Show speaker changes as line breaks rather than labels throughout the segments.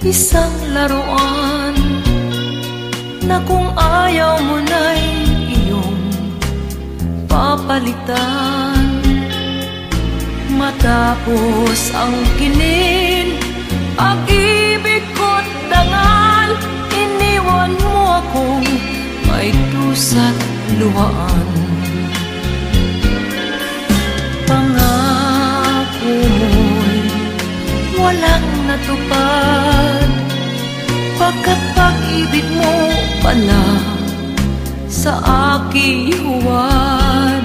Isang laruan Na kung ayaw mo na'y iyong papalitan. Matapos ang kinin Pag-ibig ko't dangal Iniwan mo akong may dusa't luhaan Pagkat pag-ibig mo pala sa aking huwad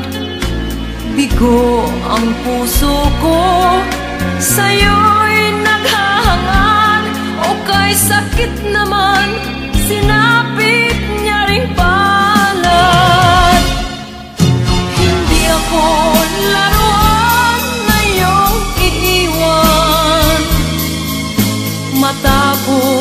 Bigo ang puso ko Sa'yo'y naghahangad O kay sakit naman Sinapit niya ring palad. Hindi ako laruan na iyong iiwan. Matapos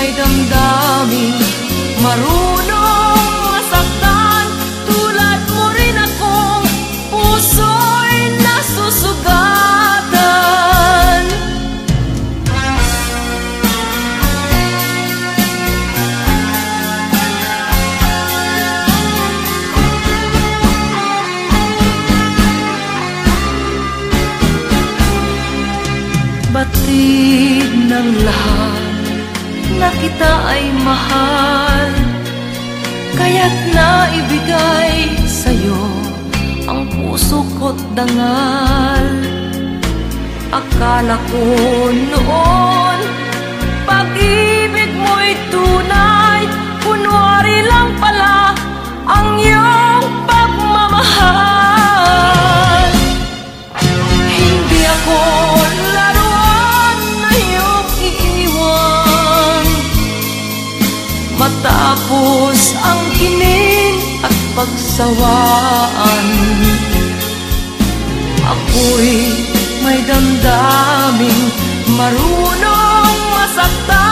may damdamin. Marunong masaktan Tulad mo rin akong Puso'y nasusugatan. Batid ng lahat na kita ay mahal. Kaya't naibigay sa'yo ang puso ko't dangal. Akala ko noon pag-ibig mo'y tunay Kunwari lang pala ang iyong pagmamahal. Hindi ako Matapos ang kinin at pagsawaan. Ako'y may damdaming marunong masaktan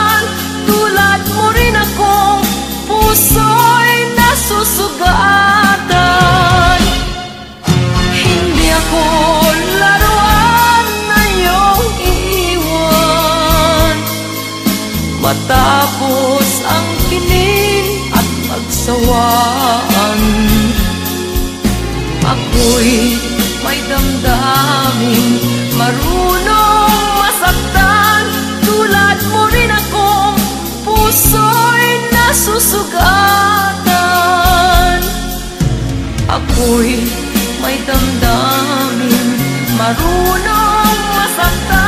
Matapos ang kinin at magsawaan Ako'y may damdamin Marunong masaktan. Tulad mo rin akong puso'y nasusugatan. Ako'y may damdamin Marunong masaktan.